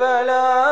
على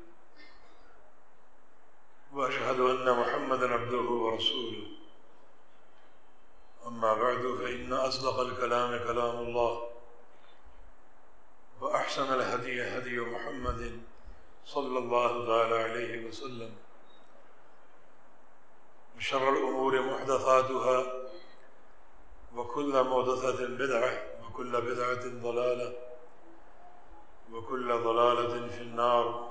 وأشهد أن محمدا عبده ورسوله. أما بعد، فإن أصدق الكلام كلام الله، وأحسن الهدي هدي محمد صلى الله تعالى عليه وسلم. وشر الأمور محدثاتها، وكل محدثة بدعة، وكل بدعة ضلالة، وكل ضلالة في النار.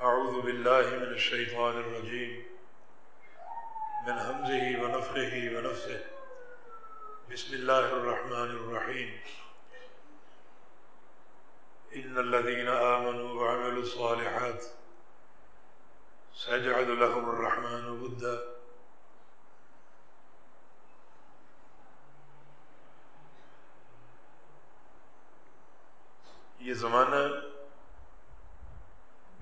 أعوذ بالله من الشيطان الرجيم. من همزه ونفخه ونفسه. بسم الله الرحمن الرحيم. إن الذين آمنوا وعملوا الصالحات سيجعل لهم الرحمن ودا. یہ زمانہ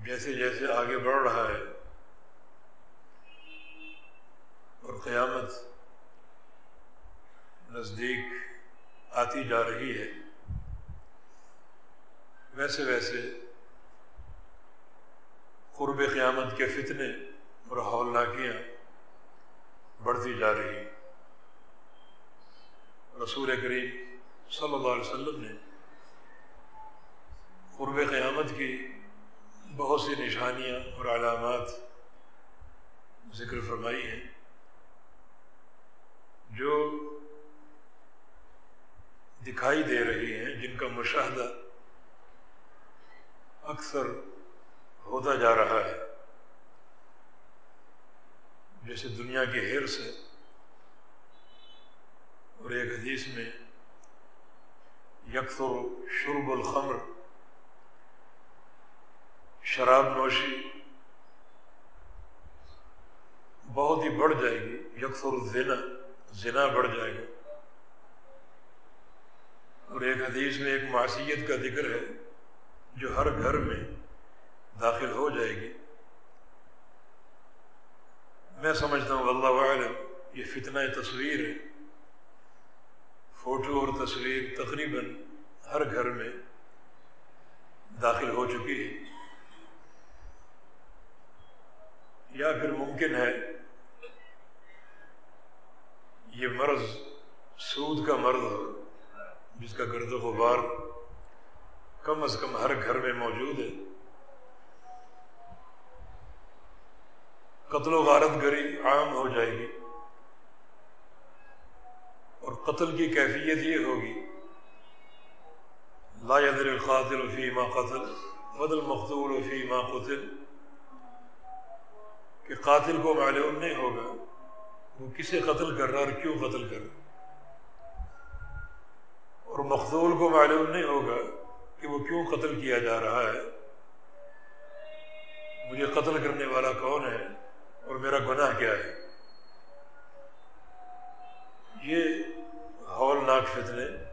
جیسے جیسے آگے بڑھ رہا ہے اور قیامت نزدیک آتی جا رہی ہے، ویسے ویسے قرب قیامت کے فتنے اور ہولناکیاں بڑھتی جا رہی رسول کریم صلی اللہ علیہ وسلم نے قرب قیامت کی بہت سی نشانیاں اور علامات ذکر فرمائی ہیں، جو دکھائی دے رہی ہیں، جن کا مشاہدہ اکثر ہوتا جا رہا ہے۔ جیسے دنیا کے ہیر سے اور ایک حدیث میں یکسر شرب الخمر شراب نوشی بہت ہی بڑھ جائے گی یکسر الزنا، زنا بڑھ جائے گا۔ اور ایک حدیث میں ایک معصیت کا ذکر ہے جو ہر گھر میں داخل ہو جائے گی۔ میں سمجھتا ہوں اللہ عالم یہ فتنہ تصویر ہے۔ فوٹو اور تصویر تقریباً ہر گھر میں داخل ہو چکی ہے۔ یا پھر ممکن ہے یہ مرض سود کا مرض جس کا گرد و غبار کم از کم ہر گھر میں موجود ہے۔ قتل و غارت گری عام ہو جائے گی اور قتل کی کیفیت یہ ہوگی، لا يدر القاتل فی ما قتل بدل مقتول فی ما قتل۔ کہ قاتل کو معلوم نہیں ہوگا۔ وہ کسے قتل کر رہا اور کیوں قتل کر رہا اور مقتول کو معلوم نہیں ہوگا کہ وہ کیوں قتل کیا جا رہا ہے؟ مجھے قتل کرنے والا کون ہے اور میرا گناہ کیا ہے؟ یہ ہولناک فتنے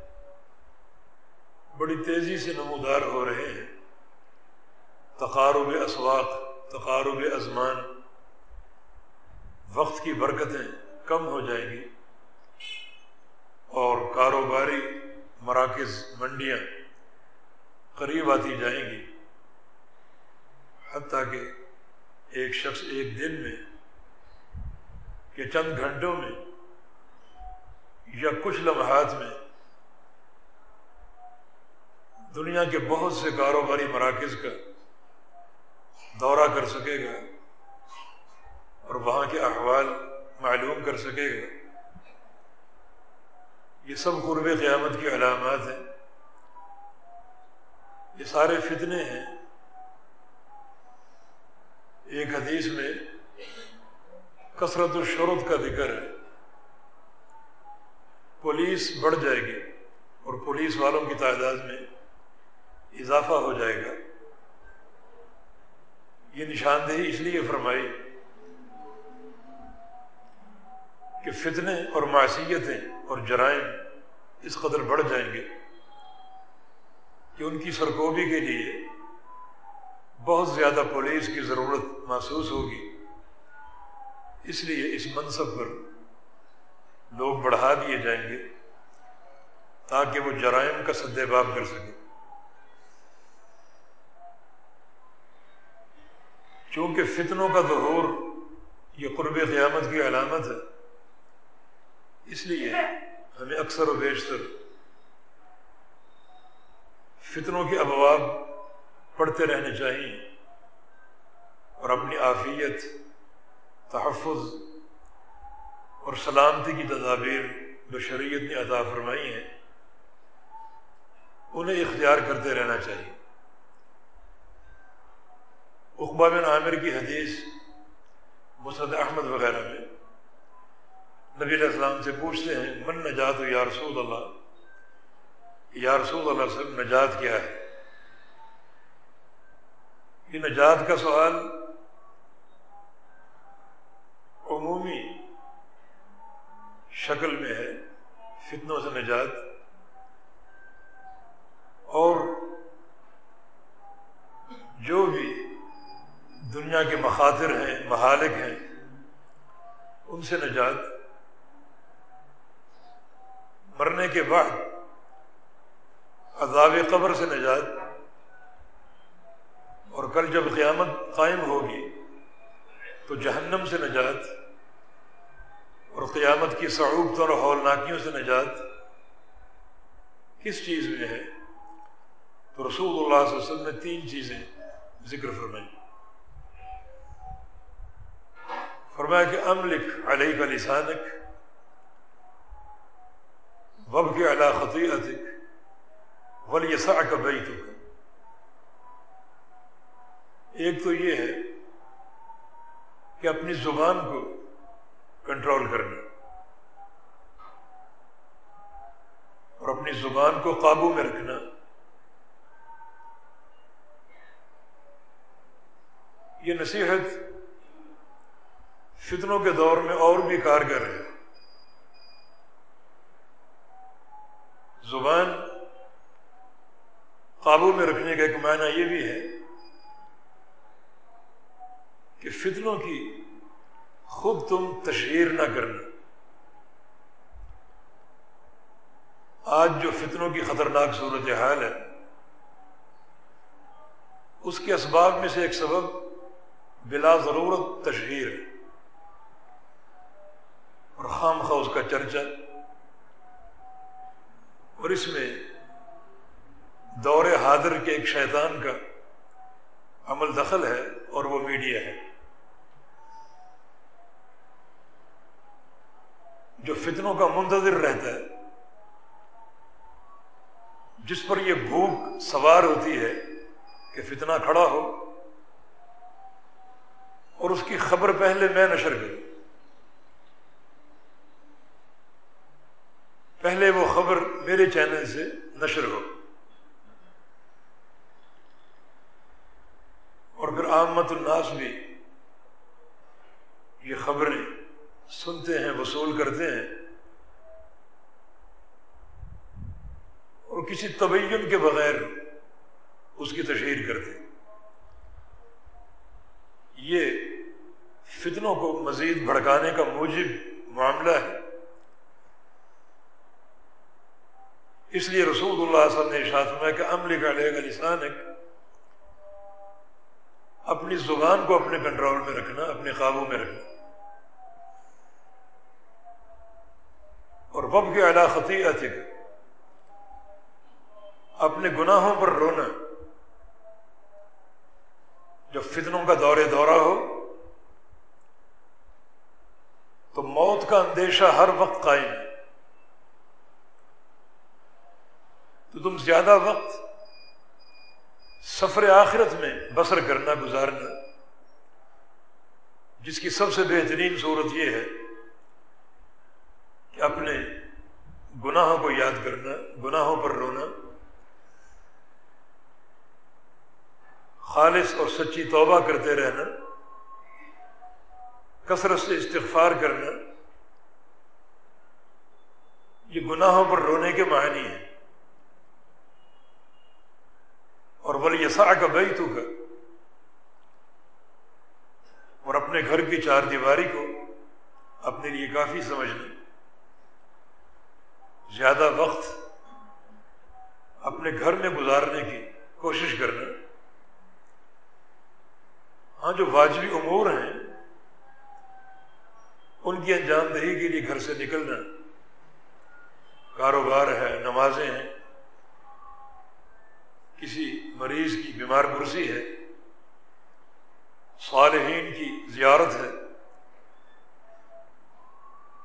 بڑی تیزی سے نمودار ہو رہے ہیں۔ تقارب اسواق، تقارب ازمان وقت کی برکتیں کم ہو جائیں گی اور کاروباری مراکز منڈیاں قریب آتی جائیں گی۔ حتیٰ کہ ایک شخص ایک دن میں کہ چند گھنٹوں میں یا کچھ لمحات میں دنیا کے بہت سے کاروباری مراکز کا دورہ کر سکے گا۔ اور وہاں کے احوال معلوم کر سکے گا۔ یہ سب قرب قیامت کی علامات ہیں۔ یہ سارے فتنے ہیں۔ ایک حدیث میں کثرت الشرط کا ذکر ہے۔ پولیس بڑھ جائے گی اور پولیس والوں کی تعداد میں اضافہ ہو جائے گا۔ یہ نشاندہی اس لیے فرمائی کہ فتنے اور معصیتیں اور جرائم اس قدر بڑھ جائیں گے کہ ان کی سرکوبی کے لیے بہت زیادہ پولیس کی ضرورت محسوس ہوگی۔ اس لیے اس منصب پر لوگ بڑھا دیے جائیں گے تاکہ وہ جرائم کا سدے باب کر سکے۔ چونکہ فتنوں کا ظہور یہ قرب قیامت کی علامت ہے اس لیے ہمیں اکثر و بیشتر فتنوں کے ابواب پڑھتے رہنے چاہیے اور اپنی آفیت تحفظ اور سلامتی کی تدابیر جو شریعت نے عطا فرمائی ہیں، انہیں اختیار کرتے رہنا چاہیے۔ اقبا بن عامر کی حدیث مسد احمد وغیرہ میں نبی علیہ السلام سے پوچھتے ہیں، من نجات یا رسول اللہ؟ یا رسول اللہ سے نجات کیا ہے؟ یہ نجات کا سوال عمومی شکل میں ہے، فتنوں سے نجات، اور جو بھی دنیا کے مخاطر ہیں محالک ہیں، ان سے نجات مرنے کے بعد عذاب قبر سے نجات، اور کل جب قیامت قائم ہوگی تو جہنم سے نجات، اور قیامت کی صعوبت اور ہولناکیوں سے نجات کس چیز میں ہے؟ تو رسول اللہ صلی اللہ علیہ وسلم نے تین چیزیں ذکر فرمائی فرمایا کہ املک علیہ کا لسانک وب کے علا خطیعتک بیتک ایک تو یہ ہے کہ اپنی زبان کو کنٹرول کرنا اور اپنی زبان کو قابو میں رکھنا یہ نصیحت فتنوں کے دور میں اور بھی کارگر ہے زبان قابو میں رکھنے کا ایک معنی یہ بھی ہے کہ فتنوں کی خود تم تشہیر نہ کرنا۔ آج جو فتنوں کی خطرناک صورت حال ہے، اس کے اسباب میں سے ایک سبب بلا ضرورت تشہیر ہے۔ اور خام خواہ اس کا چرچا۔ اور اس میں دور حاضر کے ایک شیطان کا عمل دخل ہے اور وہ میڈیا ہے۔ جو فتنوں کا منتظر رہتا ہے، جس پر یہ بھوک سوار ہوتی ہے کہ فتنہ کھڑا ہو، اور اس کی خبر پہلے میں نشر کروں۔ پہلے وہ خبر میرے چینل سے نشر ہو۔ اور پھر آمت الناس بھی یہ خبریں سنتے ہیں، وصول کرتے ہیں اور کسی تبین کے بغیر اس کی تشہیر کرتے ہیں۔ یہ فتنوں کو مزید بھڑکانے کا موجب معاملہ ہے۔ اس لیے رسول اللہ صلی اللہ علیہ وسلم نے کہ عمل کا لے گا لسان اپنی زبان کو اپنے کنٹرول میں رکھنا، اپنے قابو میں رکھنا۔ اور وب کے اعلیٰ خطی اپنے گناہوں پر رونا۔ جب فتنوں کا دورے دورہ ہو، تو موت کا اندیشہ ہر وقت قائم ہے۔ تو تم زیادہ وقت سفر آخرت میں بسر کرنا، گزارنا، جس کی سب سے بہترین صورت یہ ہے کہ اپنے گناہوں کو یاد کرنا، گناہوں پر رونا، خالص اور سچی توبہ کرتے رہنا، کثرت سے استغفار کرنا، یہ گناہوں پر رونے کے معنی ہیں۔ اور بولے یسا کا بئی تو کا اور اپنے گھر کی چار دیواری کو اپنے لیے کافی سمجھنا زیادہ وقت اپنے گھر میں گزارنے کی کوشش کرنا۔ ہاں جو واجبی امور ہیں، ان کی انجام دہی کے لیے گھر سے نکلنا۔ کاروبار ہے، نمازیں ہیں مریض کی بیمار برسی ہے، صالحین کی زیارت ہے۔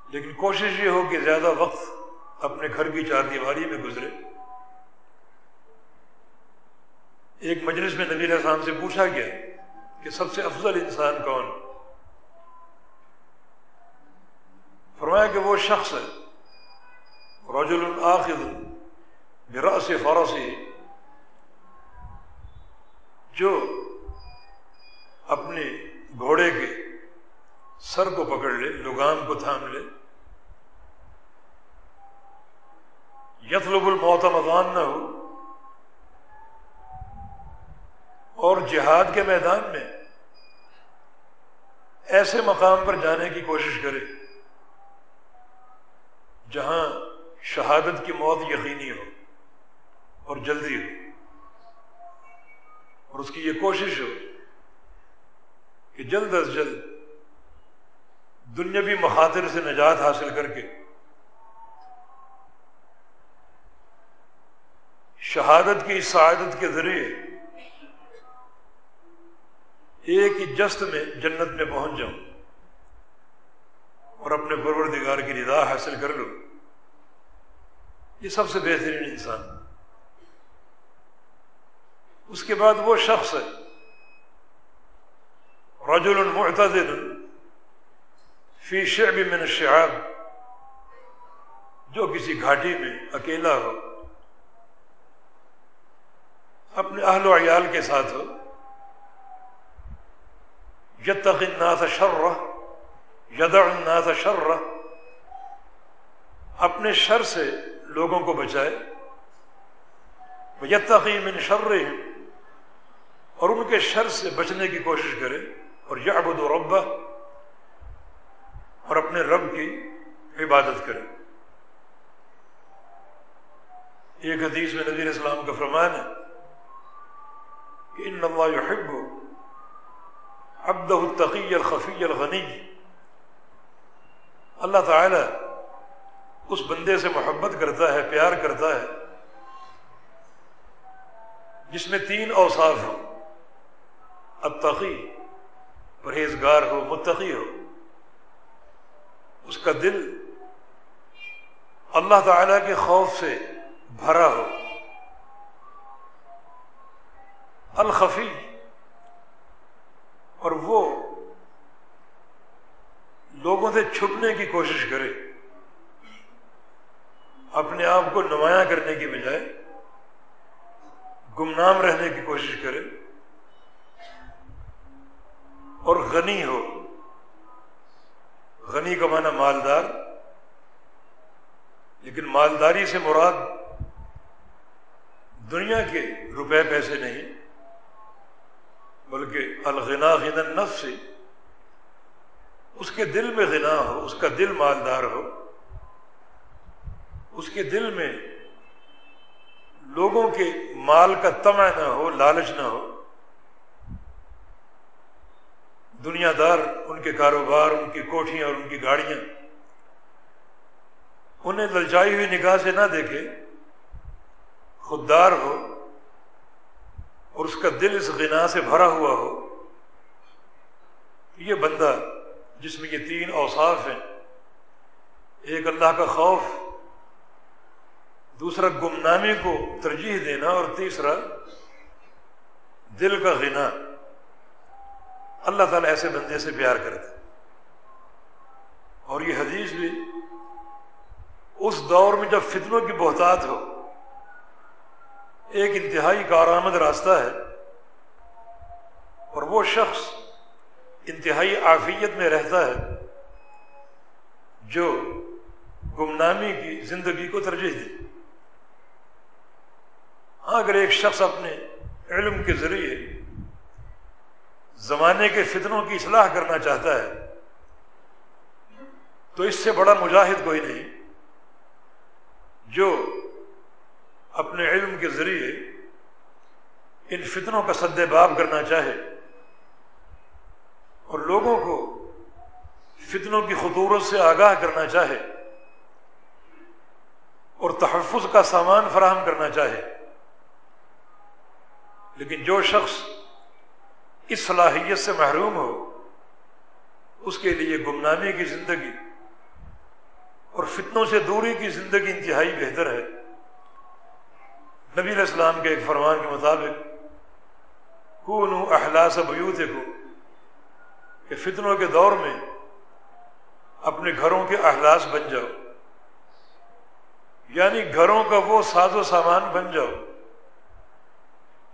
لیکن کوشش یہ ہو کہ زیادہ وقت اپنے گھر کی چار دیواری میں گزرے۔ ایک مجلس میں نبی السلام سے پوچھا گیا کہ سب سے افضل انسان کون؟ فرمایا کہ وہ شخص ہے۔ رجل آخر براس فرسی جو اپنے گھوڑے کے سر کو پکڑ لے، لگام کو تھام لے یتلب الموت مدان نہ ہو، اور جہاد کے میدان میں ایسے مقام پر جانے کی کوشش کرے جہاں شہادت کی موت یقینی ہو اور جلدی ہو۔ اور اس کی یہ کوشش ہو کہ جلد از جلد دنیاوی مخاطر سے نجات حاصل کر کے شہادت کی سعادت کے ذریعے ایک ہی جست میں جنت میں پہنچ جاؤں اور اپنے پروردگار کی رضا حاصل کر لوں۔ یہ سب سے بہترین انسان۔ اس کے بعد وہ شخص ہے۔ رجل المعتدل فی شعب من الشعاب، جو کسی گھاٹی میں اکیلا ہو۔ اپنے اہل و عیال کے ساتھ ہو۔ یتق الناس شر یدع الناس شر اپنے شر سے لوگوں کو بچائے۔ یتقی من شر اور ان کے شر سے بچنے کی کوشش کرے اور یعبد ربہ اور اپنے رب کی عبادت کرے۔ ایک حدیث میں نبی اسلام کا فرمان ہے کہ ان اللہ يحب عبدہ التقی الخفی الغنی۔ اللہ تعالی اس بندے سے محبت کرتا ہے، پیار کرتا ہے، جس میں تین اوصاف ہو اتقی پرہیزگار ہو، متقی ہو۔ اس کا دل اللہ تعالی کے خوف سے بھرا ہو۔ الخفی، اور وہ لوگوں سے چھپنے کی کوشش کرے۔ اپنے آپ کو نمایاں کرنے کی بجائے، گمنام رہنے کی کوشش کرے۔ اور غنی ہو۔ غنی کا معنی مالدار۔ لیکن مالداری سے مراد دنیا کے روپے پیسے نہیں، بلکہ الغنا غنا نف سے۔ اس کے دل میں غنا ہو، اس کا دل مالدار ہو۔ اس کے دل میں لوگوں کے مال کا تمع نہ ہو، لالچ نہ ہو۔ دنیا دار ان کے کاروبار، ان کی کوٹھیاں اور ان کی گاڑیاں۔ انہیں للچائی ہوئی نگاہ سے نہ دیکھے، خوددار ہو اور اس کا دل اس غنا سے بھرا ہوا ہو۔ یہ بندہ جس میں یہ تین اوصاف ہیں، ایک اللہ کا خوف، دوسرا گمنامی کو ترجیح دینا اور تیسرا دل کا غنا۔ اللہ تعالیٰ ایسے بندے سے پیار کرتا اور یہ حدیث بھی اس دور میں جب فتنوں کی بہتات ہو، ایک انتہائی کارآمد راستہ ہے اور وہ شخص انتہائی عافیت میں رہتا ہے جو گمنامی کی زندگی کو ترجیح دے۔ ہاں اگر ایک شخص اپنے علم کے ذریعے زمانے کے فتنوں کی اصلاح کرنا چاہتا ہے، تو اس سے بڑا مجاہد کوئی نہیں جو اپنے علم کے ذریعے ان فتنوں کا سد باب کرنا چاہے اور لوگوں کو فتنوں کی خطورت سے آگاہ کرنا چاہے اور تحفظ کا سامان فراہم کرنا چاہے۔ لیکن جو شخص اس صلاحیت سے محروم ہو، اس کے لیے گمنامی کی زندگی اور فتنوں سے دوری کی زندگی انتہائی بہتر ہے۔ نبی علیہ السلام کے ایک فرمان کے مطابق کون احلاس بیوت کو کہ فتنوں کے دور میں اپنے گھروں کے احلاس بن جاؤ۔ یعنی گھروں کا وہ ساز و سامان بن جاؤ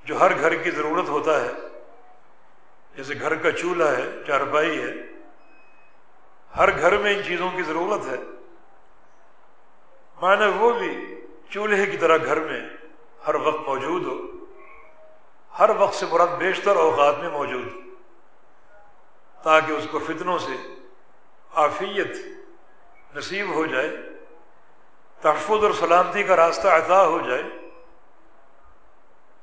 جو ہر گھر کی ضرورت ہوتا ہے۔ جیسے گھر کا چولہا ہے، چارپائی ہے، ہر گھر میں ان چیزوں کی ضرورت ہے۔ مانا وہ بھی چولہے کی طرح گھر میں ہر وقت موجود ہو، ہر وقت سے مراد بیشتر اوقات میں موجود ہو، تاکہ اس کو فتنوں سے عافیت نصیب ہو جائے، تحفظ اور سلامتی کا راستہ عطا ہو جائے،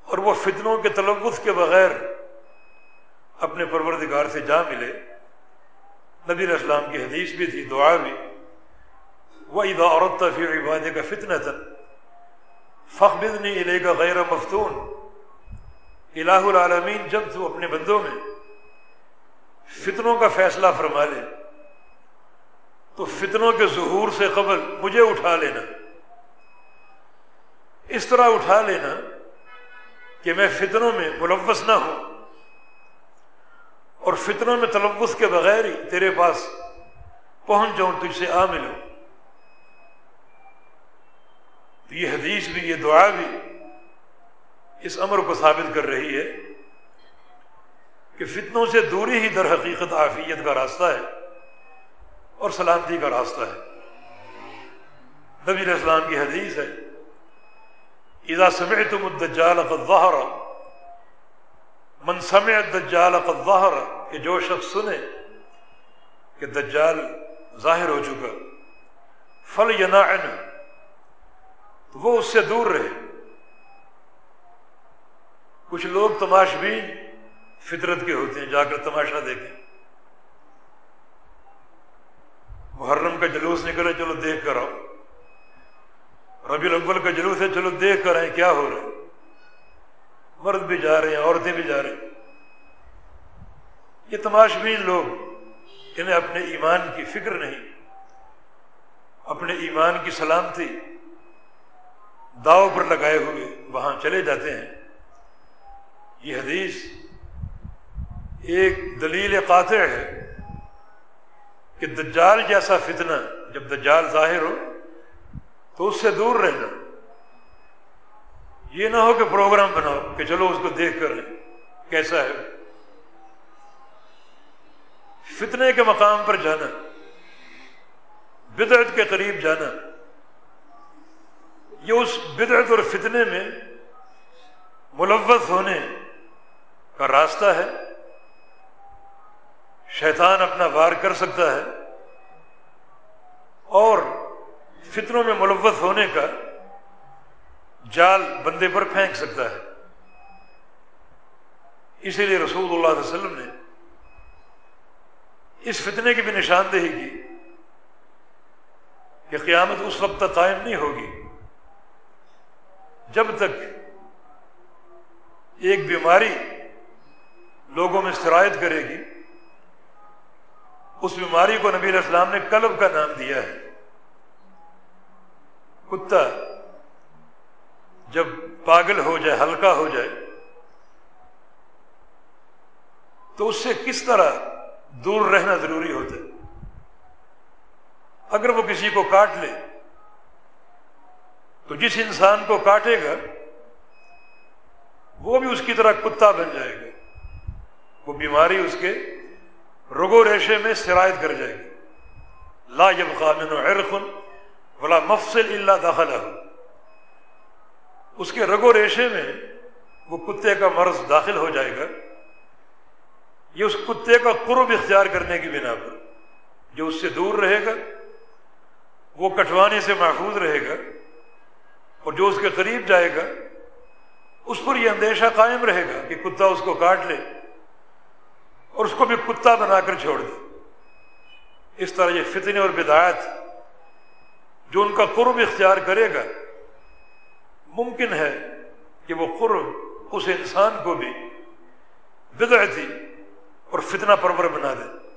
اور وہ فتنوں کے تلوث کے بغیر اپنے پروردگار سے جا ملے۔ نبی علیہ السلام کی حدیث بھی تھی، دعا بھی۔ وہ ادا عورت فی عبادے کا فتن تن فخر نہیں علیہ کا غیر مفتون۔ الہ العالمین جب تو اپنے بندوں میں فتنوں کا فیصلہ فرما لے تو فتنوں کے ظہور سے قبل مجھے اٹھا لینا۔ اس طرح اٹھا لینا کہ میں فتنوں میں ملوث نہ ہوں۔ اور فتنوں میں تلوث کے بغیر ہی تیرے پاس پہنچ جاؤں، تجھ سے آ ملوں۔ تو یہ حدیث بھی، یہ دعا بھی اس امر کو ثابت کر رہی ہے کہ فتنوں سے دوری ہی در حقیقت عافیت کا راستہ ہے اور سلامتی کا راستہ ہے۔ نبی علیہ السلام کی حدیث ہے، اذا سمعتم الدجال قد ظہر من سمع الدجال قد کہ جو شخص سنے کہ دجال ظاہر ہو چکا فل ینعن تو وہ اس سے دور رہے۔ کچھ لوگ تماشبین فطرت کے ہوتے ہیں، جا کر تماشا دیکھیں۔ محرم کا جلوس نکلے، چلو دیکھ کر آؤ۔ ربی الاول کا جلوس ہے، چلو دیکھ کر آئیں، کیا ہو رہا ہے؟ مرد بھی جا رہے ہیں، عورتیں بھی جا رہے ہیں۔ یہ تماشبین لوگ انہیں اپنے ایمان کی فکر نہیں، اپنے ایمان کی سلامتی داؤ پر لگائے ہوئے وہاں چلے جاتے ہیں۔ یہ حدیث ایک دلیل قاطع ہے کہ دجال جیسا فتنہ جب دجال ظاہر ہو تو اس سے دور رہنا یہ نہ ہو کہ پروگرام بناؤ کہ چلو اس کو دیکھ کر کیسا ہے؟ فتنے کے مقام پر جانا، بدعت کے قریب جانا، یہ اس بدعت اور فتنے میں ملوث ہونے کا راستہ ہے۔ شیطان اپنا وار کر سکتا ہے اور فطروں میں ملوث ہونے کا جال بندے پر پھینک سکتا ہے۔ اسی لیے رسول اللہ علیہ وسلم نے اس فتنے کی بھی نشاندہی کی کہ قیامت اس وقت تک قائم نہیں ہوگی جب تک ایک بیماری لوگوں میں شرائط کرے گی۔ اس بیماری کو نبی علیہ السلام نے کلب کا نام دیا ہے۔ کتا جب پاگل ہو جائے، ہلکا ہو جائے، تو اس سے کس طرح دور رہنا ضروری ہوتا ہے؟ اگر وہ کسی کو کاٹ لے، تو جس انسان کو کاٹے گا، وہ بھی اس کی طرح کتا بن جائے گا۔ وہ بیماری اس کے رگو ریشے میں شرائط کر جائے گی۔ لا جب قامن و عرقن بلا مفصل اللہ داخلہ۔ ہو اس کے رگو ریشے میں وہ کتے کا مرض داخل ہو جائے گا۔ یہ اس کتے کا قرب اختیار کرنے کی بنا پر جو اس سے دور رہے گا، وہ کٹوانے سے محفوظ رہے گا اور جو اس کے قریب جائے گا، اس پر یہ اندیشہ قائم رہے گا کہ کتا اس کو کاٹ لے اور اس کو بھی کتا بنا کر چھوڑ دے۔ اس طرح یہ فتنے اور بدایت جو ان کا قرب اختیار کرے گا ممکن ہے کہ وہ قرب اس انسان کو بھی بدعتی اور فتنہ پرور بنا دے۔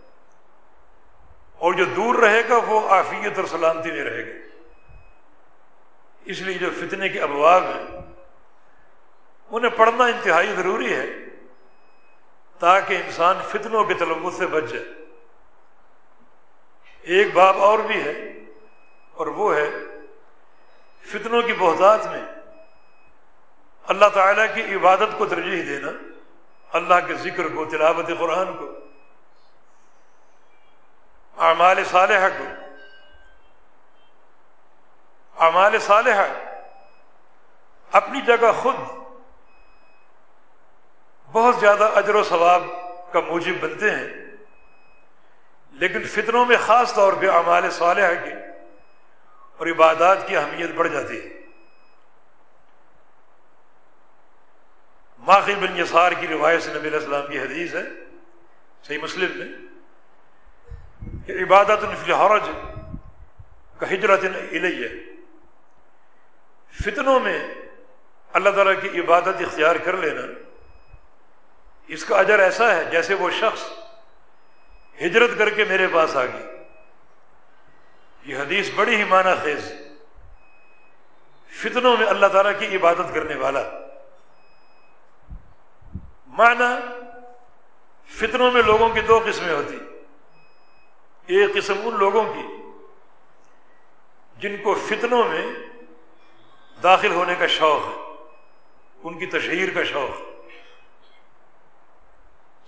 اور جو دور رہے گا وہ آفیت اور سلامتی میں رہے گا۔ اس لیے جو فتنے کے ابواب ہیں، انہیں پڑھنا انتہائی ضروری ہے تاکہ انسان فتنوں کے تلبت سے بچ جائے۔ ایک باب اور بھی ہے اور وہ ہے، فتنوں کی بہتات میں اللہ تعالیٰ کی عبادت کو ترجیح دینا، اللہ کے ذکر کو، تلاوت قرآن کو، اعمال صالحہ کو، اعمال صالحہ، اپنی جگہ خود بہت زیادہ اجر و ثواب کا موجب بنتے ہیں، لیکن فطروں میں خاص طور پہ اعمال صالحہ کی اور عبادات کی اہمیت بڑھ جاتی ہے۔ ماخی بن یسار کی روایت سے نبی علیہ السلام کی حدیث ہے، صحیح مسلم میں، کہ عبادت الفل حرج کا ہجرت الیہ۔ فتنوں میں اللہ تعالیٰ کی عبادت اختیار کر لینا، اس کا اجر ایسا ہے جیسے وہ شخص ہجرت کر کے میرے پاس آ گئی یہ حدیث بڑی ہی معنی خیز۔ فتنوں میں اللہ تعالیٰ کی عبادت کرنے والا۔ معنی فتنوں میں لوگوں کی دو قسمیں ہوتی ایک قسم ان لوگوں کی جن کو فتنوں میں داخل ہونے کا شوق ہے، ان کی تشہیر کا شوق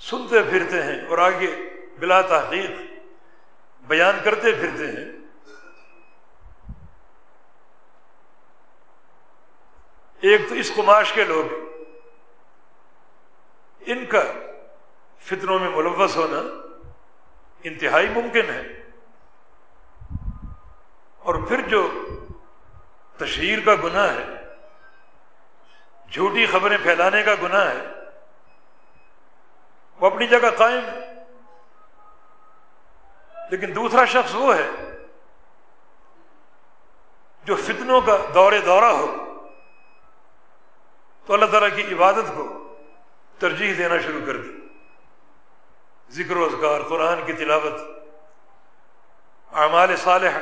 سنتے پھرتے ہیں اور آگے بلا تحقیق بیان کرتے پھرتے ہیں۔ ایک تو اس کماش کے لوگ ان کا فطروں میں ملوث ہونا انتہائی ممکن ہے۔ اور پھر جو تشہیر کا گناہ ہے، جھوٹی خبریں پھیلانے کا گناہ ہے، وہ اپنی جگہ قائم ہے۔ لیکن دوسرا شخص وہ ہے جو فتنوں کا دور دورہ ہو، تو اللہ تعالیٰ کی عبادت کو ترجیح دینا شروع کر دی۔ ذکر و اذکار، قرآن کی تلاوت، اعمال صالح۔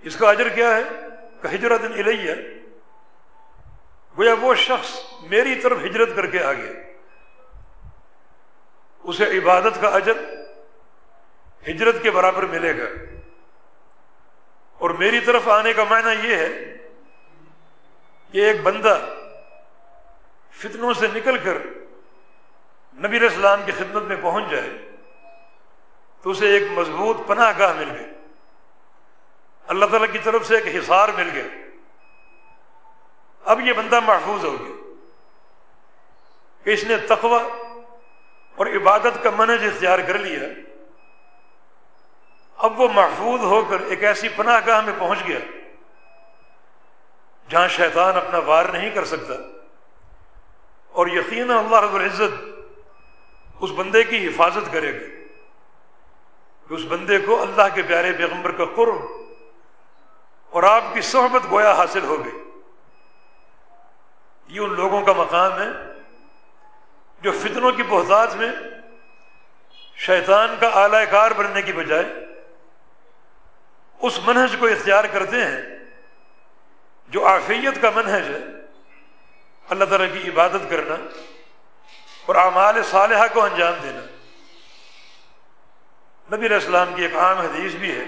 اس کا اجر کیا ہے؟ کہ ہجرت الیہ، گویا وہ شخص میری طرف ہجرت کر کے آ گیا۔ اسے عبادت کا اجر ہجرت کے برابر ملے گا۔ اور میری طرف آنے کا معنی یہ ہے کہ ایک بندہ فتنوں سے نکل کر نبی علیہ السلام کی خدمت میں پہنچ جائے تو اسے ایک مضبوط پناہ گاہ مل گئی۔ اللہ تعالیٰ کی طرف سے ایک حصار مل گیا اب یہ بندہ محفوظ ہو گیا کہ اس نے تقوی اور عبادت کا منج اختیار کر لیا۔ اب وہ محفوظ ہو کر ایک ایسی پناہ گاہ میں پہنچ گیا جہاں شیطان اپنا وار نہیں کر سکتا۔ اور یقینا اللہ رب العزت اس بندے کی حفاظت کرے گا کہ اس بندے کو اللہ کے پیارے پیغمبر کا قرب اور آپ کی صحبت گویا حاصل ہو گئی۔ یہ ان لوگوں کا مقام ہے جو فتنوں کی بہتات میں شیطان کا اعلی کار بننے کی بجائے اس منہج کو اختیار کرتے ہیں جو آفیت کا منہج ہے۔ اللہ تعالیٰ کی عبادت کرنا اور اعمال صالحہ کو انجام دینا۔ نبی علیہ السلام کی ایک عام حدیث بھی ہے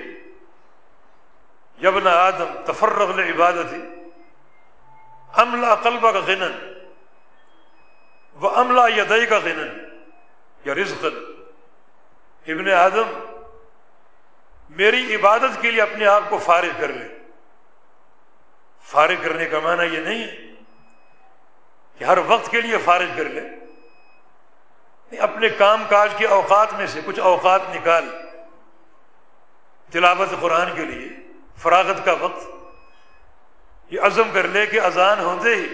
یبن آدم، تفرغ عبادت عملہ قلبہ کا غنن وہ عملہ یدئی کا غنن یا رزق ابن آدم، میری عبادت کے لیے اپنے آپ کو فارغ کر لے۔ فارغ کرنے کا معنی یہ نہیں ہے کہ ہر وقت کے لیے فارغ کر لے۔ اپنے کام کاج کے اوقات میں سے کچھ اوقات نکال۔ تلاوت قرآن کے لیے، فراغت کا وقت۔ یہ عزم کر لے کہ اذان ہوتے ہی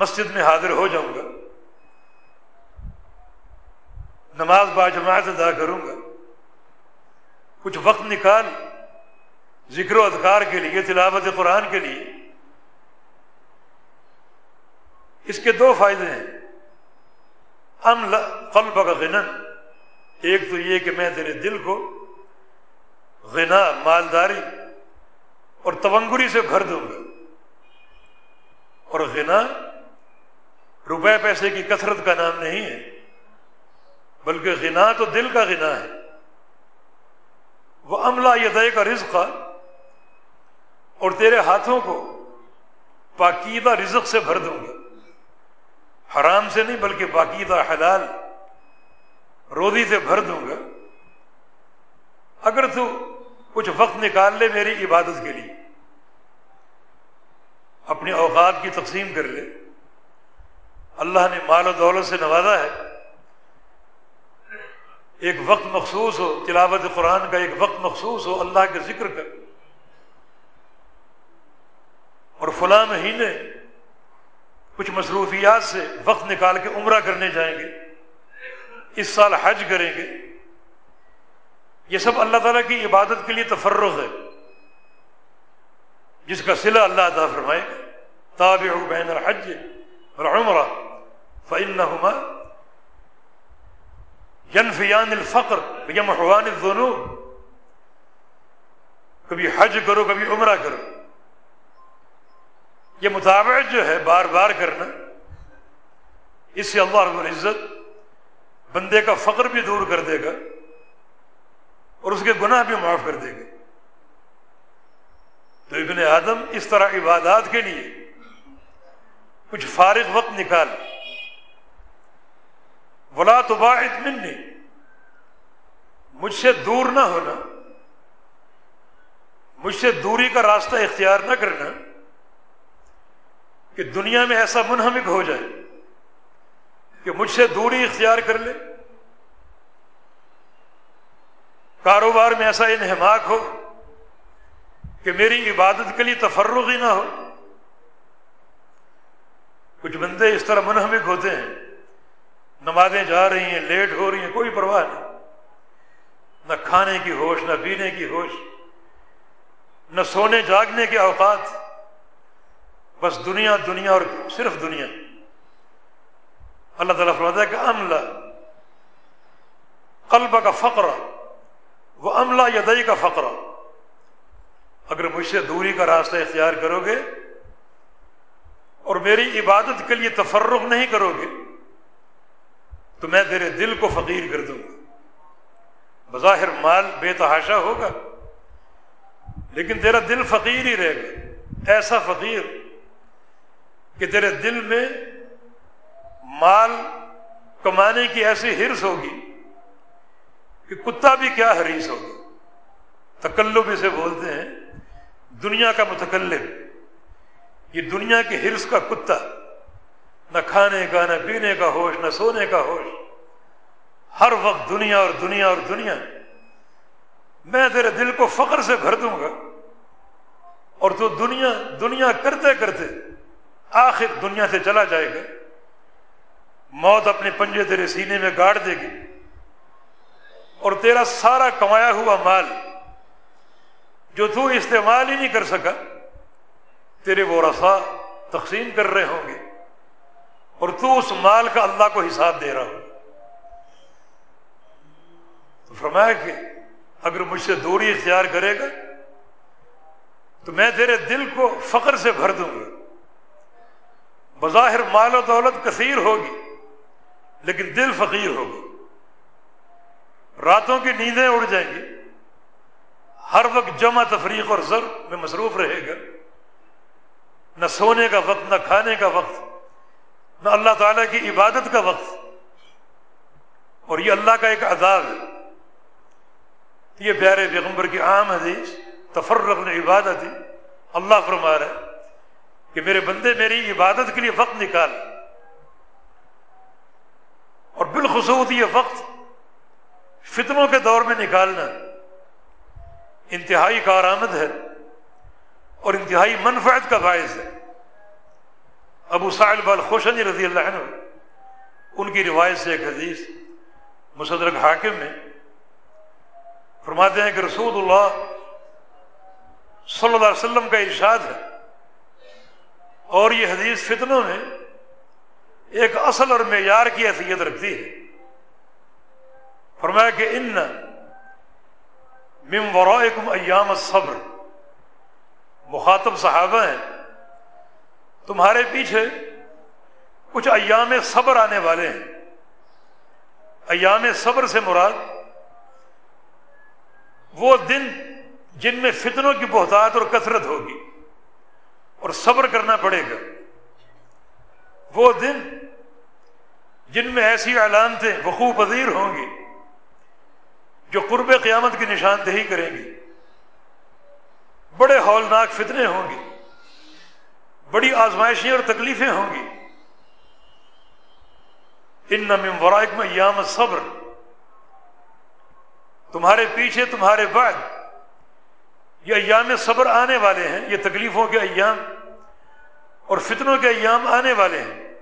مسجد میں حاضر ہو جاؤں گا۔ نماز با جماعت ادا کروں گا۔ کچھ وقت نکال۔ ذکر و اذکار کے لیے، تلاوت قرآن کے لیے۔ اس کے دو فائدے ہیں۔ ام قلب کا غنن ایک تو یہ کہ میں تیرے دل کو غنا مالداری اور تونگری سے بھر دوں گا۔ اور غنا روپے پیسے کی کثرت کا نام نہیں ہے، بلکہ غنا تو دل کا غنا ہے۔ وہ عملہ یہ کا رزق اور تیرے ہاتھوں کو پاکیدہ رزق سے بھر دوں گا۔ حرام سے نہیں بلکہ پاکیدہ حلال روزی سے بھر دوں گا۔ اگر تو کچھ وقت نکال لے میری عبادت کے لیے، اپنی اوقات کی تقسیم کر لے۔ اللہ نے مال و دولت سے نوازا ہے۔ ایک وقت مخصوص ہو، تلاوت قرآن کا ایک وقت مخصوص ہو، اللہ کے ذکر کا۔ اور فلاں مہینے کچھ مصروفیات سے وقت نکال کے عمرہ کرنے جائیں گے، اس سال حج کریں گے۔ یہ سب اللہ تعالیٰ کی عبادت کے لیے تفرغ ہے۔ جس کا صلہ اللہ عطا فرمائے تابع بین الحج اور عمرہ فعما ینفیان الفقر یمحوان الذنوب۔ کبھی حج کرو، کبھی عمرہ کرو۔ یہ مطابعت جو ہے بار بار کرنا، اس سے اللہ رب العزت بندے کا فقر بھی دور کر دے گا اور اس کے گناہ بھی معاف کر دے گا۔ تو ابن آدم اس طرح عبادات کے لیے کچھ فارغ وقت نکال۔ ولا تو باعث منی، مجھ سے دور نہ ہونا، مجھ سے دوری کا راستہ اختیار نہ کرنا۔ کہ دنیا میں ایسا منہمک ہو جائے کہ مجھ سے دوری اختیار کر لے، کاروبار میں ایسا انہماک ہو کہ میری عبادت کے لیے تفرغ ہی نہ ہو۔ کچھ بندے اس طرح منہمک ہوتے ہیں، نمازیں جا رہی ہیں، لیٹ ہو رہی ہیں، کوئی پرواہ نہیں۔ نہ کھانے کی ہوش، نہ پینے کی ہوش، نہ سونے جاگنے کے اوقات۔ بس دنیا دنیا اور صرف دنیا۔ اللہ تعالیٰ فرماتا ہے کہ عملہ قلب کا فقر وہ عملہ یدئی کا فقر اگر مجھ سے دوری کا راستہ اختیار کرو گے اور میری عبادت کے لیے تفرغ نہیں کرو گے تو میں تیرے دل کو فقیر کر دوں گا۔ بظاہر مال بے تحاشا ہوگا، لیکن تیرا دل فقیر ہی رہے گا۔ ایسا فقیر کہ تیرے دل میں مال کمانے کی ایسی ہرس ہوگی کہ کتا بھی کیا حریص ہوگا۔ تکلب اسے بولتے ہیں، دنیا کا متکلب یہ دنیا کی ہرس کا کتا، نہ کھانے کا، نہ پینے کا ہوش، نہ سونے کا ہوش۔ ہر وقت دنیا اور دنیا اور دنیا۔ میں تیرے دل کو فخر سے بھر دوں گا۔ اور تو دنیا دنیا کرتے کرتے آخر دنیا سے چلا جائے گا۔ موت اپنے پنجے تیرے سینے میں گاڑ دے گی۔ اور تیرا سارا کمایا ہوا مال جو تو استعمال ہی نہیں کر سکا، تیرے وہ رسا تقسیم کر رہے ہوں گے۔ اور تو اس مال کا اللہ کو حساب دے رہا ہو تو فرمایا کہ اگر مجھ سے دوری اختیار کرے گا، تو میں تیرے دل کو فخر سے بھر دوں گا۔ بظاہر مال و دولت کثیر ہوگی، لیکن دل فقیر ہوگا راتوں کی نیندیں اڑ جائیں گی۔ ہر وقت جمع تفریق اور ضرب میں مصروف رہے گا۔ نہ سونے کا وقت، نہ کھانے کا وقت، نہ اللہ تعالیٰ کی عبادت کا وقت۔ اور یہ اللہ کا ایک عذاب ہے۔ یہ پیارے پیغمبر کی عام حدیث، تفرق نے عبادت ہی اللہ فرما رہا ہے کہ میرے بندے میری عبادت کے لیے وقت نکال۔ اور بالخصوص یہ وقت فتنوں کے دور میں نکالنا انتہائی کارآمد ہے اور انتہائی منفعت کا باعث ہے۔ ابو سعل بال خوشنی رضی اللہ عنہ، ان کی روایت سے ایک حدیث مصدرک حاکم میں فرماتے ہیں کہ رسول اللہ صلی اللہ علیہ وسلم کا ارشاد ہے اور یہ حدیث فتنوں میں ایک اصل اور معیار کی حیثیت رکھتی ہے۔ فرمایا کہ ان مم ورائکم ایام صبر مخاطب صحابہ ہیں، تمہارے پیچھے کچھ ایام صبر آنے والے ہیں۔ ایام صبر سے مراد وہ دن جن میں فتنوں کی بہتات اور کثرت ہوگی۔ اور صبر کرنا پڑے گا۔ وہ دن جن میں ایسی علامتیں وقوع پذیر ہوں گی جو قرب قیامت کی نشاندہی کریں گی بڑے ہولناک فتنے ہوں گے، بڑی آزمائشیں اور تکلیفیں ہوں گی۔ ان نم میں یام صبر تمہارے پیچھے، تمہارے بعد یہ ایام صبر آنے والے ہیں، یہ تکلیفوں کے ایام اور فتنوں کے ایام آنے والے ہیں۔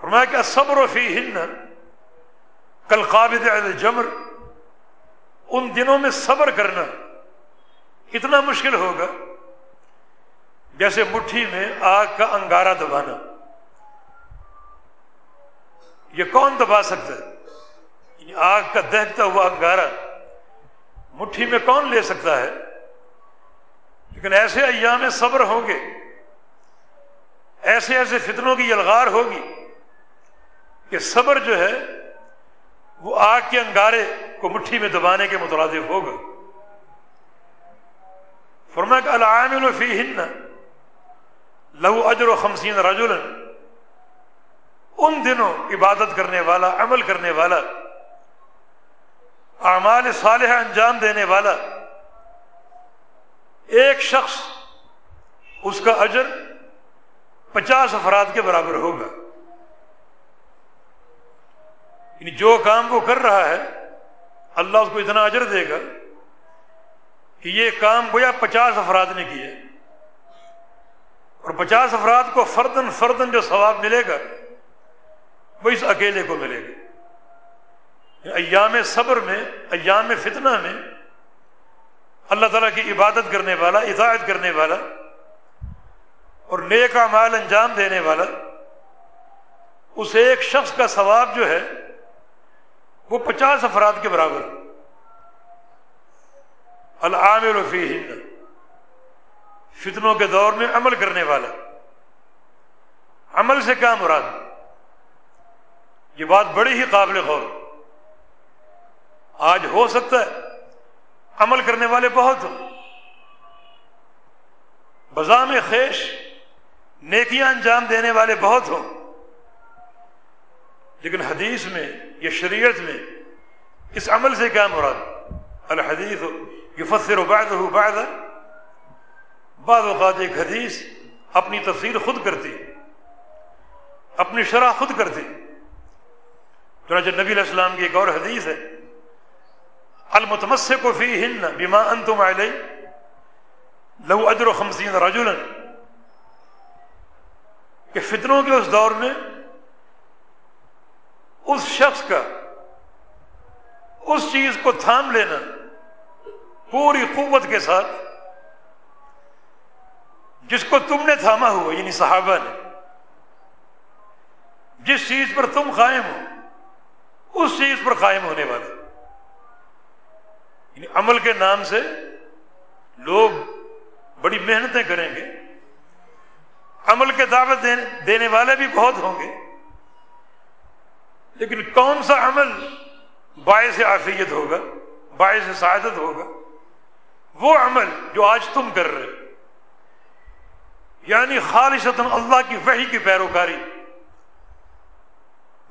فرمایا کہ صبر و فی ہند کل قابل جمر ان دنوں میں صبر کرنا اتنا مشکل ہوگا جیسے مٹھی میں آگ کا انگارہ دبانا۔ یہ کون دبا سکتا ہے؟ یعنی آگ کا دہتا ہوا انگارہ۔ مٹھی میں کون لے سکتا ہے؟ لیکن ایسے ایام صبر ہوں گے ایسے ایسے فتنوں کی یلغار ہوگی کہ صبر جو ہے، وہ آگ کے انگارے کو مٹھی میں دبانے کے مترادف ہوگا۔ فرما کہ العامل فی لہو اجر و خمسین رجول ان دنوں عبادت کرنے والا، عمل کرنے والا اعمال صالح انجام دینے والا ایک شخص اس کا اجر پچاس افراد کے برابر ہوگا۔ یعنی جو کام وہ کر رہا ہے، اللہ اس کو اتنا اجر دے گا کہ یہ کام گویا پچاس افراد نے کیا اور پچاس افراد کو فردن فردن جو ثواب ملے گا، وہ اس اکیلے کو ملے گا۔ ایام صبر میں، ایام فتنہ میں اللہ تعالیٰ کی عبادت کرنے والا، اطاعت کرنے والا اور نیک مال انجام دینے والا، اس ایک شخص کا ثواب جو ہے، وہ پچاس افراد کے برابر۔ العامر فی ہند فتنوں کے دور میں عمل کرنے والا۔ عمل سے کیا مراد؟ یہ بات بڑی ہی قابل غور۔ آج ہو سکتا ہے، عمل کرنے والے بہت ہوں۔ بزام خیش، نیکیاں انجام دینے والے بہت ہوں۔ لیکن حدیث میں، یا شریعت میں، اس عمل سے کیا مراد؟ الحدیث یفسر بعد ہو بعد بعض اوقات ایک حدیث اپنی تفسیر خود کرتی، اپنی شرح خود کرتی۔ چنانچہ نبی علیہ السلام کی ایک اور حدیث ہے۔ المتمس کو فی ہند بیما ان تم لہو اجر و خمسین رجولن کہ فتنوں کے اس دور میں اس شخص کا، اس چیز کو تھام لینا پوری قوت کے ساتھ جس کو تم نے تھاما ہوا یعنی صحابہ نے، جس چیز پر تم قائم ہو، اس چیز پر قائم ہونے والے یعنی عمل کے نام سے لوگ بڑی محنتیں کریں گے۔ عمل کے دعوت دینے والے بھی بہت ہوں گے۔ لیکن کون سا عمل باعث عافیت ہوگا؟ باعث سعادت ہوگا؟ وہ عمل جو آج تم کر رہے یعنی خالص اللہ کی وحی کی پیروکاری۔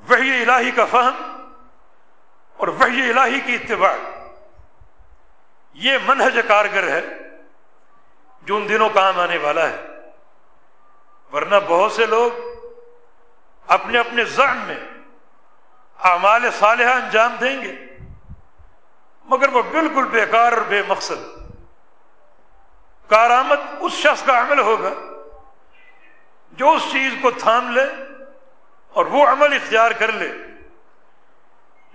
وحی الہی کا فہم اور وحی الہی کی اتباع۔ یہ منہج کارگر ہے جو ان دنوں کام آنے والا ہے۔ ورنہ بہت سے لوگ اپنے اپنے ذہن میں اعمال صالحہ انجام دیں گے، مگر وہ بالکل بیکار اور بے مقصد۔ کارآمد اس شخص کا عمل ہوگا جو اس چیز کو تھام لے اور وہ عمل اختیار کر لے۔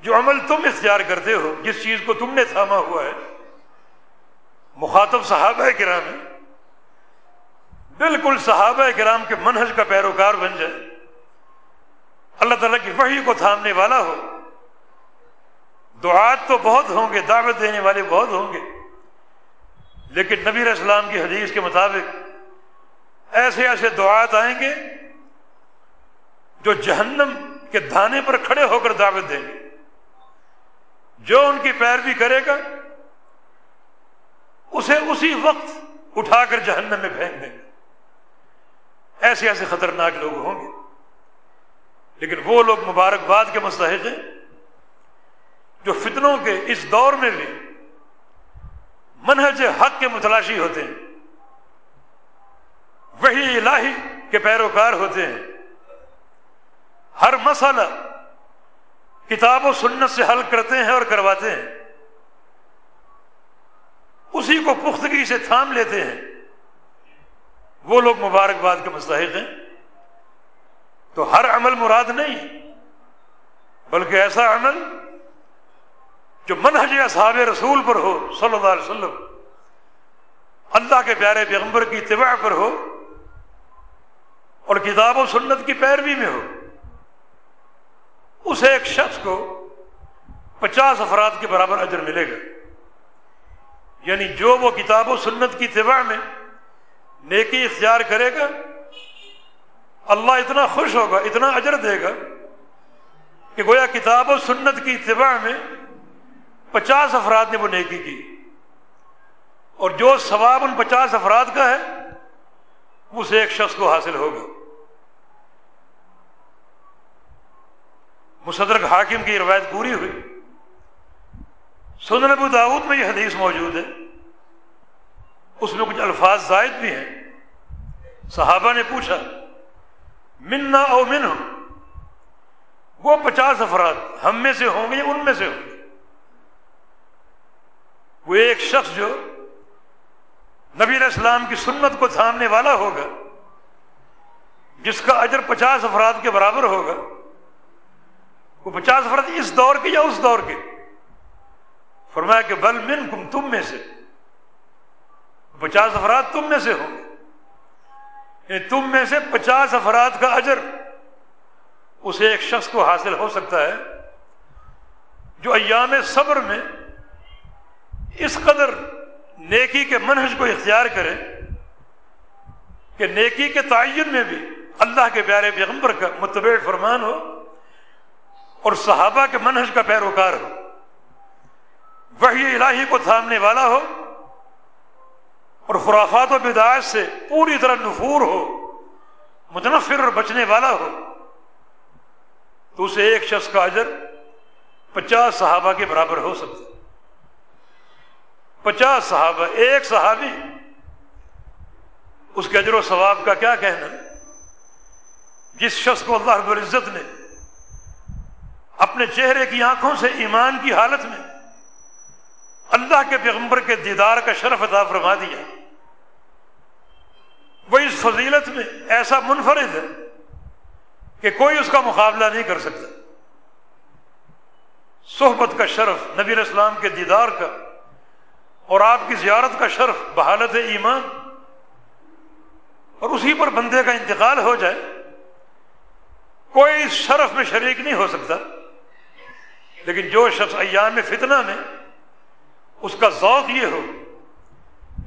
جو عمل تم اختیار کرتے ہو، جس چیز کو تم نے تھاما ہوا ہے مخاطب صحابہ کرام ہے بالکل صحابہ کرام کے منہج کا پیروکار بن جائے۔ اللہ تعالیٰ کی وحی کو تھامنے والا ہو۔ دعات تو بہت ہوں گے، دعوت دینے والے بہت ہوں گے۔ لیکن نبی اسلام کی حدیث کے مطابق ایسے ایسے دعات آئیں گے جو جہنم کے دھانے پر کھڑے ہو کر دعوت دیں گے۔ جو ان کی پیروی کرے گا اسے اسی وقت اٹھا کر جہنم میں پھینک دیں گے۔ ایسے ایسے خطرناک لوگ ہوں گے۔ لیکن وہ لوگ مبارکباد کے مستحق ہیں جو فتنوں کے اس دور میں بھی منہج حق کے متلاشی ہوتے ہیں۔ وہی الہی کے پیروکار ہوتے ہیں۔ ہر مسئلہ کتاب و سنت سے حل کرتے ہیں اور کرواتے ہیں۔ اسی کو پختگی سے تھام لیتے ہیں۔ وہ لوگ مبارکباد کے مستحق ہیں۔ تو ہر عمل مراد نہیں، بلکہ ایسا عمل جو منہج اصحاب رسول پر ہو، صلی اللہ علیہ وسلم۔ اللہ کے پیارے پیغمبر کی اتباع پر ہو اور کتاب و سنت کی پیروی میں ہو۔ اس ایک شخص کو پچاس افراد کے برابر اجر ملے گا۔ یعنی جو وہ کتاب و سنت کی اتباع میں نیکی اختیار کرے گا، اللہ اتنا خوش ہوگا، اتنا اجر دے گا کہ گویا کتاب و سنت کی اتباع میں پچاس افراد نے وہ نیکی کی۔ اور جو ثواب ان پچاس افراد کا ہے اسے ایک شخص کو حاصل ہوگا۔ مصدرک حاکم کی روایت پوری ہوئی۔ سنن ابو داود میں یہ حدیث موجود ہے۔ اس میں کچھ الفاظ زائد بھی ہیں۔ صحابہ نے پوچھا، منا او من وہ پچاس افراد ہم میں سے ہوں گے یا ان میں سے ہوں گے؟ وہ ایک شخص جو نبی علیہ السلام کی سنت کو تھامنے والا ہوگا، جس کا اجر پچاس افراد کے برابر ہوگا، وہ پچاس افراد اس دور کے یا اس دور کے؟ فرمایا کہ بل من کم تم میں سے۔ پچاس افراد تم میں سے ہوں گے۔ یعنی تم میں سے پچاس افراد کا اجر اسے ایک شخص کو حاصل ہو سکتا ہے جو ایام صبر میں اس قدر نیکی کے منحج کو اختیار کرے کہ نیکی کے تعین میں بھی اللہ کے پیارے پیغمبر کا متبع فرمان ہو اور صحابہ کے منحج کا پیروکار ہو۔ وہی الہی کو تھامنے والا ہو اور خرافات و بداعت سے پوری طرح نفور ہو، متنفر اور بچنے والا ہو، تو اسے ایک شخص کا اجر پچاس صحابہ کے برابر ہو سکتا پچاس صحابہ، ایک صحابی، اس کے اجر و ثواب کا کیا کہنا؟ جس شخص کو اللہ رب العزت نے اپنے چہرے کی آنکھوں سے ایمان کی حالت میں اللہ کے پیغمبر کے دیدار کا شرف عطا فرما دیا وہ اس فضیلت میں ایسا منفرد ہے کہ کوئی اس کا مقابلہ نہیں کر سکتا۔ صحبت کا شرف، نبی اسلام کے دیدار کا اور آپ کی زیارت کا شرف بحالت ایمان۔ اور اسی پر بندے کا انتقال ہو جائے، کوئی اس شرف میں شریک نہیں ہو سکتا۔ لیکن جو شخص ایام فتنہ میں اس کا ذوق یہ ہو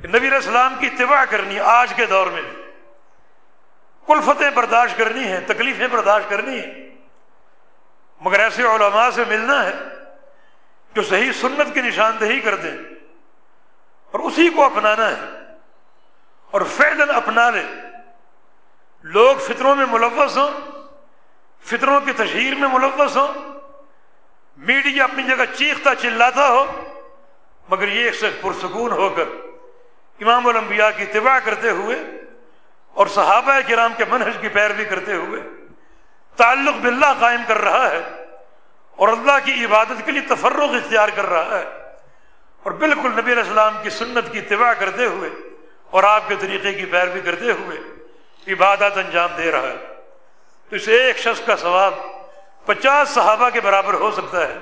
کہ نبی السلام کی اتباع کرنی آج کے دور میں کلفتیں برداشت کرنی ہے تکلیفیں برداشت کرنی ہے مگر ایسے علماء سے ملنا ہے جو صحیح سنت کی نشاندہی کر دیں اور اسی کو اپنانا ہے اور فیدن اپنا لے۔ لوگ فطروں میں ملوث ہوں، فطروں کی تشہیر میں ملوث ہوں، میڈیا اپنی جگہ چیختا چلاتا ہو مگر یہ ایک شخص پرسکون ہو کر امام الانبیاء کی اتباع کرتے ہوئے اور صحابہ کرام کے منحج کی پیروی کرتے ہوئے تعلق باللہ قائم کر رہا ہے اور اللہ کی عبادت کے لیے تفرغ اختیار کر رہا ہے اور بالکل نبی علیہ السلام کی سنت کی اتباع کرتے ہوئے اور آپ کے طریقے کی پیروی کرتے ہوئے عبادت انجام دے رہا ہے۔ تو اس ایک شخص کا ثواب پچاس صحابہ کے برابر ہو سکتا ہے۔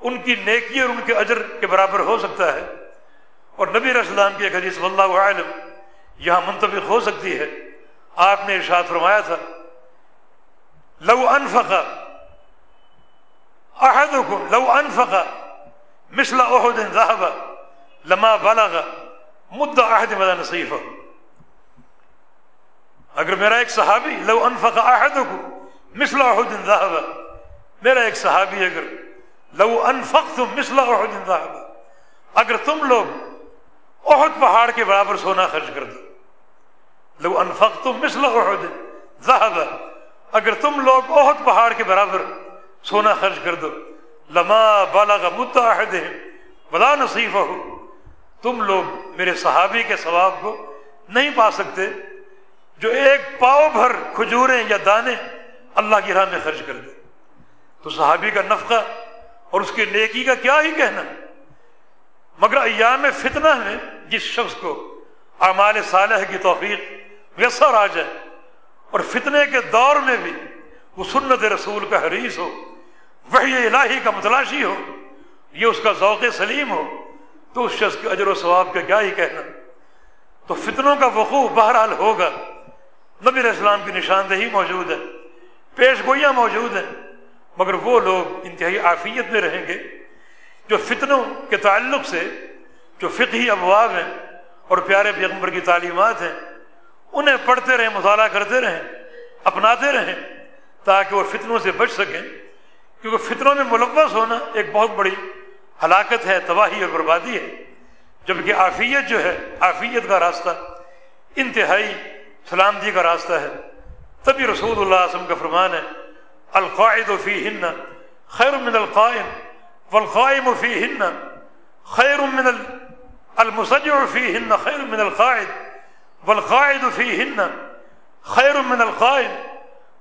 ان کی نیکی اور ان کے اجر کے برابر ہو سکتا ہے۔ اور نبی السلام کی ایک حدیث اللہ عالم یہاں منتفق ہو سکتی ہے۔ آپ نے ارشاد فرمایا تھا، لو انفق احدکم، لو انفق مثل احد ذهب لما بلغ مد احد ولا نصیفہ۔ اگر میرا ایک صحابی، لو انفق احدکم مثل احد ذهب، میرا ایک صحابی اگر لو انفقتم مثل احد ذهب، اگر تم لوگ احد پہاڑ کے برابر سونا خرچ کر دو۔ لو انفقتم مثل احد ذهب، اگر تم لوگ احد پہاڑ کے برابر سونا خرچ کر دو۔ لما بالغ متحد بلا نصیف ہو تم لوگ میرے صحابی کے ثواب کو نہیں پا سکتے جو ایک پاؤ بھر کھجوریں یا دانے اللہ کی راہ میں خرچ کر دے۔ تو صحابی کا نفقہ اور اس کی نیکی کا کیا ہی کہنا؟ مگر ایام فتنہ میں جس شخص کو اعمال صالح کی توفیق میسر آ جائے اور فتنے کے دور میں بھی وہ سنت رسول کا حریث ہو وہی الہی کا متلاشی ہو، یہ اس کا ذوق سلیم ہو، تو اس شخص کے اجر و ثواب کا کیا ہی کہنا؟ تو فتنوں کا وقوع بہرحال ہوگا۔ نبی علیہ السلام کی نشاندہی موجود ہے پیش گوئیاں موجود ہیں مگر وہ لوگ انتہائی عافیت میں رہیں گے جو فتنوں کے تعلق سے جو فقہی ابواب ہیں اور پیارے پیغمبر کی تعلیمات ہیں، انہیں پڑھتے رہیں، مطالعہ کرتے رہیں، اپناتے رہیں تاکہ وہ فتنوں سے بچ سکیں۔ کیونکہ فطروں میں ملوث ہونا ایک بہت بڑی ہلاکت ہے، تباہی اور بربادی ہے۔ جبکہ آفیت جو ہے آفیت کا راستہ، انتہائی سلامتی کا راستہ ہے۔ تبھی رسول اللہ وسلم کا فرمان ہے القاعد فی ہن خیر من القائم، والقائم فی ہن خیر من المسجع فی ہن خیر من القاعد، والقاعد فی ہن خیر من القائم،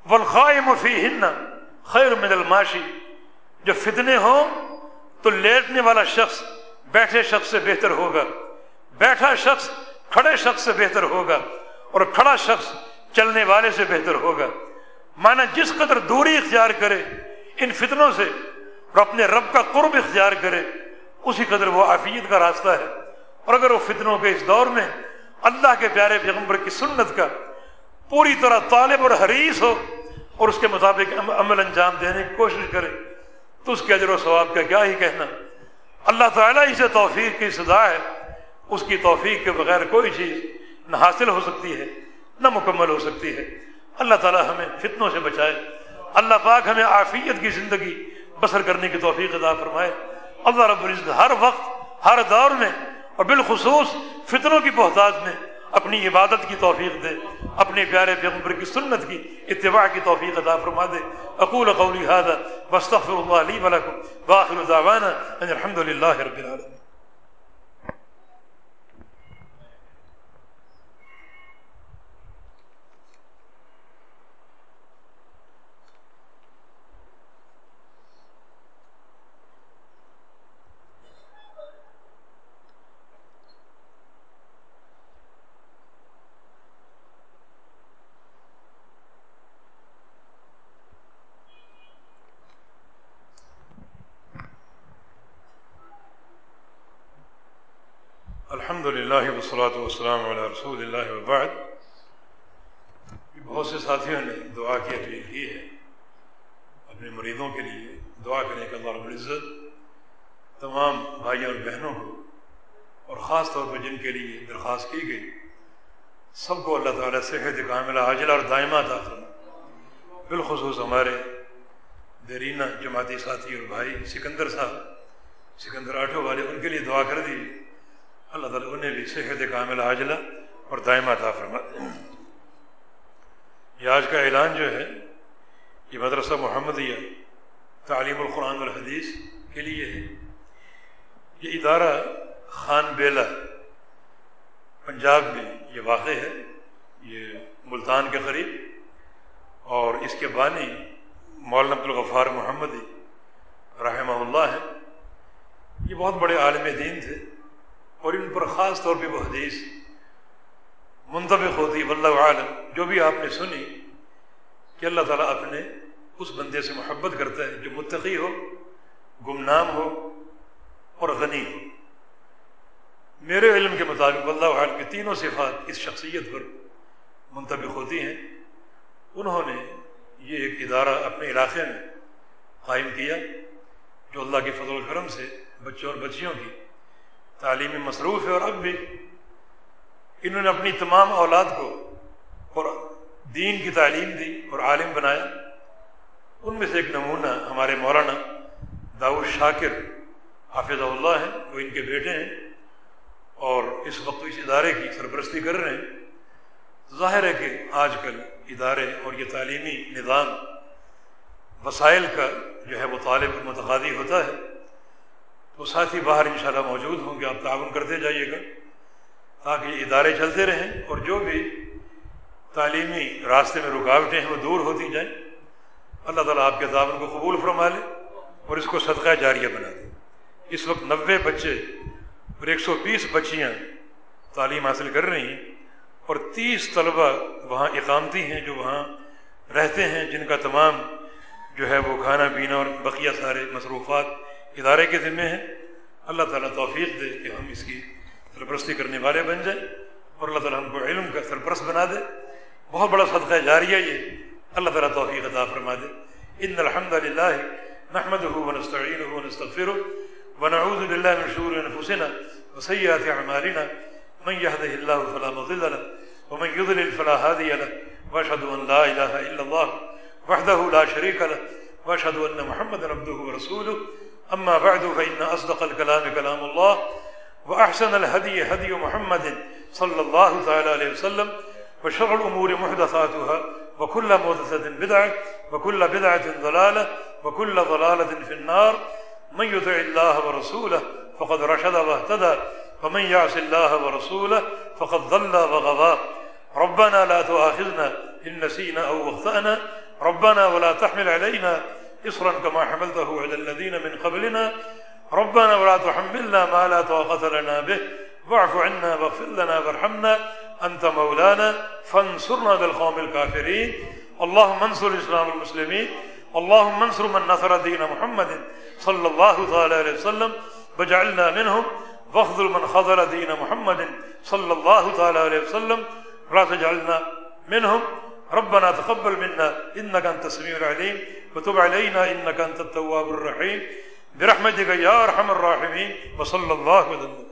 والقائم فی ہن خیر من الماشی جب فتنے ہوں تو لیٹنے والا شخص بیٹھے شخص سے بہتر ہوگا، بیٹھا شخص کھڑے شخص سے بہتر ہوگا اور کھڑا شخص چلنے والے سے بہتر ہوگا۔ مانا جس قدر دوری اختیار کرے ان فتنوں سے اور اپنے رب کا قرب اختیار کرے، اسی قدر وہ عافیت کا راستہ ہے۔ اور اگر وہ فتنوں کے اس دور میں اللہ کے پیارے پیغمبر کی سنت کا پوری طرح طالب اور حریث ہو اور اس کے مطابق عمل انجام دینے کی کوشش کرے، تو اس کے اجر و ثواب کا کیا ہی کہنا۔ اللہ تعالیٰ ہی سے توفیق کی سزا ہے، اس کی توفیق کے بغیر کوئی چیز نہ حاصل ہو سکتی ہے، نہ مکمل ہو سکتی ہے۔ اللہ تعالیٰ ہمیں فتنوں سے بچائے۔ اللہ پاک ہمیں عافیت کی زندگی بسر کرنے کی توفیق ادا فرمائے۔ اللہ رب العزت ہر وقت، ہر دور میں اور بالخصوص فتنوں کی بہتاج میں اپنی عبادت کی توفیق دے، اپنے پیارے پیغمبر کی سنت کی اتباع کی توفیق عطا فرما دے۔ اقول قولی هذا واستغفر الله لي ولكم واخر دعوانا ان الحمد لله رب العالمين الحمد للہ وسلاۃ والسلام علیہ رسول اللہ وبعد۔ بہت سے ساتھیوں نے دعا کی، اپیل کی ہے۔ اپنے مریضوں کے لیے دعا کرنے کا اللہ رب العزت تمام بھائیوں اور بہنوں کو اور خاص طور پر جن کے لیے درخواست کی گئی، سب کو اللہ تعالیٰ صحت کاملہ، عاجلہ اور دائمہ تھا بالخصوص ہمارے دیرینہ جماعتی ساتھی اور بھائی سکندر صاحب، سکندر آٹھوں والے، ان کے لیے دعا کر دیجیے اللہ تعالیٰ انہیں بھی صحت کامل عاجلہ اور دائمہ عطا فرما یہ آج کا اعلان جو ہے، یہ مدرسہ محمدیہ تعلیم القرآن الحدیث کے لیے ہے۔ یہ ادارہ خان بیلا پنجاب میں یہ واقع ہے۔ یہ ملتان کے قریب۔ اور اس کے بانی مولانا عبدالغفار محمدی رحمہ اللہ ہے یہ بہت بڑے عالم دین تھے۔ اور ان پر خاص طور پہ وہ حدیث منتبق ہوتی واللہ عالم جو بھی آپ نے سنی کہ اللہ تعالیٰ اپنے اس بندے سے محبت کرتا ہے جو متقی ہو، گمنام ہو اور غنی ہو۔ میرے علم کے مطابق اللہ عالم کی تینوں صفات اس شخصیت پر منتبق ہوتی ہیں۔ انہوں نے یہ ایک ادارہ اپنے علاقے میں قائم کیا جو اللہ کے فضل و کرم سے بچوں اور بچیوں کی تعلیمی مصروف ہے اور اب بھی انہوں نے اپنی تمام اولاد کو اور دین کی تعلیم دی اور عالم بنایا۔ ان میں سے ایک نمونہ ہمارے مولانا داؤد شاکر حافظ اللہ ہیں، وہ ان کے بیٹے ہیں اور اس وقت اس ادارے کی سرپرستی کر رہے ہیں۔ ظاہر ہے کہ آج کل ادارے اور یہ تعلیمی نظام وسائل کا جو ہے وہ طالب متقادی ہوتا ہے۔ تو ساتھی باہر انشاءاللہ موجود ہوں گے، آپ تعاون کرتے جائیے گا۔ تاکہ یہ ادارے چلتے رہیں اور جو بھی تعلیمی راستے میں رکاوٹیں ہیں وہ دور ہوتی جائیں۔ اللہ تعالیٰ آپ کے تعاون کو قبول فرما لے اور اس کو صدقہ جاریہ بنا دے۔ اس وقت نوے بچے اور ایک سو بیس بچیاں تعلیم حاصل کر رہی ہیں اور تیس طلبہ وہاں اقامتی ہیں جو وہاں رہتے ہیں، جن کا تمام جو ہے وہ کھانا پینا اور بقیہ سارے مصروفات ادارے کے ذمے ہیں۔ اللہ تعالیٰ توفیق دے کہ ہم اس کی سرپرستی کرنے والے بن جائیں اور اللہ تعالیٰ ہم کو علم کا سرپرست بنا دے۔ بہت بڑا صدقہ جاریہ یہ اللہ تعالیٰ توفیق عطا فرما دے۔ ان الحمد للہ نحمد ونستعین ونستغفر ونعوذ باللہ من شرور انفسنا وسیئات اعمالنا۔ من يهده الله فلا مضل له ومن يضلل فلا هادي له واشهد ان لا اله الا الله وحده لا شريك له واشهد ان محمدا عبده ورسوله اما بعد فان اصدق الكلام كلام الله واحسن الهدي هدي محمد صلى الله تعالى عليه وسلم، وشر الامور محدثاتها، وكل محدثه بدعه وكل بدعه ضلاله وكل ضلاله في النار. من يطع الله ورسوله فقد رشد واهتدى، ومن يعص الله ورسوله فقد ضل وغضى ربنا لا تؤاخذنا ان نسينا او اخطانا ربنا ولا تحمل علينا إصرا كما حملته على الذين من قبلنا، ربنا ولا تحملنا ما لا طاقة لنا به، واعف عنا واغفر لنا وارحمنا أنت مولانا، فانصرنا بالقوم الكافرين. اللهم انصر الإسلام المسلمين، اللهم انصر من نصر دين محمد صلى الله تعالى عليه وسلم وجعلنا منهم، واخذل من خذل دين محمد صلى الله تعالى عليه وسلم. ولا تجعلنا منهم. ربنا تقبل منا، إنك أنت السميع العليم. وتب علينا انك انت التواب الرحيم. برحمتك يا ارحم الراحمين. وصلى الله وسلم.